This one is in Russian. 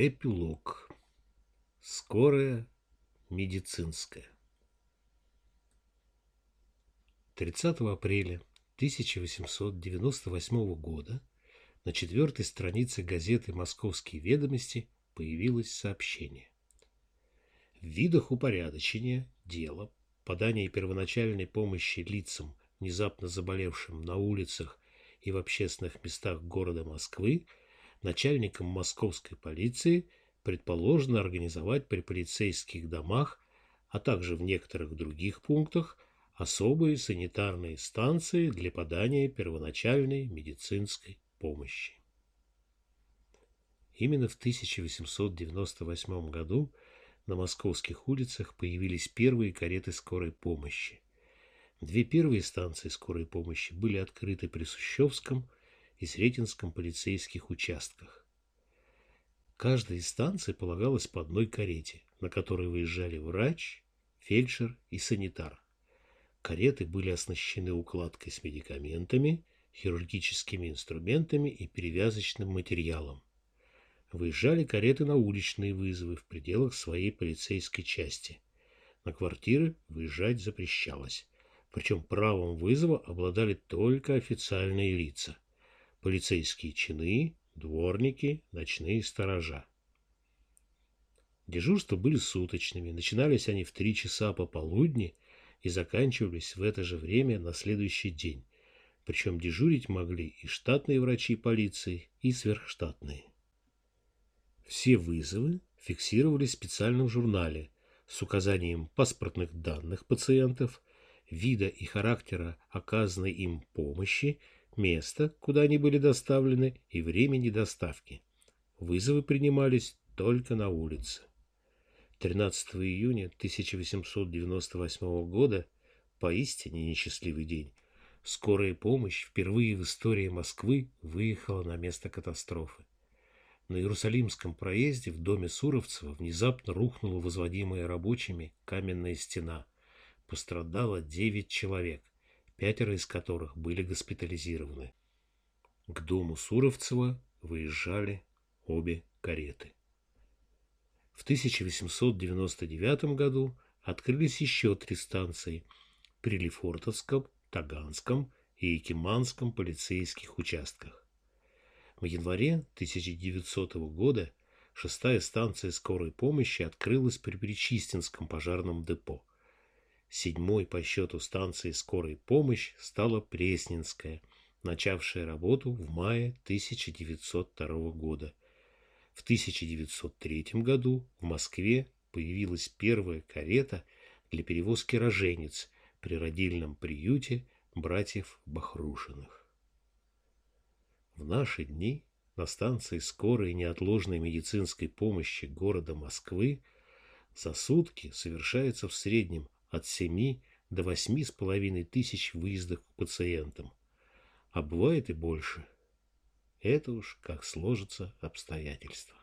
Эпилог. Скорая медицинская. 30 апреля 1898 года на четвертой странице газеты «Московские ведомости» появилось сообщение. В видах упорядочения дела, подания первоначальной помощи лицам, внезапно заболевшим на улицах и в общественных местах города Москвы, начальником московской полиции предположено организовать при полицейских домах, а также в некоторых других пунктах особые санитарные станции для подания первоначальной медицинской помощи. Именно в 1898 году на московских улицах появились первые кареты скорой помощи. Две первые станции скорой помощи были открыты при Сущевском и Сретенском полицейских участках. Каждой из станций полагалась по одной карете, на которой выезжали врач, фельдшер и санитар. Кареты были оснащены укладкой с медикаментами, хирургическими инструментами и перевязочным материалом. Выезжали кареты на уличные вызовы в пределах своей полицейской части. На квартиры выезжать запрещалось. Причем правом вызова обладали только официальные лица – полицейские чины, дворники, ночные сторожа. Дежурства были суточными, начинались они в три часа пополудни и заканчивались в это же время на следующий день. Причем дежурить могли и штатные врачи полиции, и сверхштатные. Все вызовы фиксировались в специальном журнале с указанием паспортных данных пациентов, вида и характера оказанной им помощи место, куда они были доставлены, и времени доставки. Вызовы принимались только на улице. 13 июня 1898 года, поистине несчастливый день, скорая помощь впервые в истории Москвы выехала на место катастрофы. На Иерусалимском проезде в доме Суровцева внезапно рухнула возводимая рабочими каменная стена. Пострадало девять человек – пятеро из которых были госпитализированы. К дому Суровцева выезжали обе кареты. В 1899 году открылись еще три станции при Лефортовском, Таганском и Якиманском полицейских участках. В январе 1900 года шестая станция скорой помощи открылась при Причистинском пожарном депо. Седьмой по счету станцией скорой помощи стала Пресненская, начавшая работу в мае 1902 года. В 1903 году в Москве появилась первая карета для перевозки роженец при родильном приюте братьев Бахрушиных. В наши дни на станции скорой неотложной медицинской помощи города Москвы за сутки совершается в среднем от 7 до 8,5 тысяч выездов к пациентам. А бывает и больше. Это уж как сложатся обстоятельства.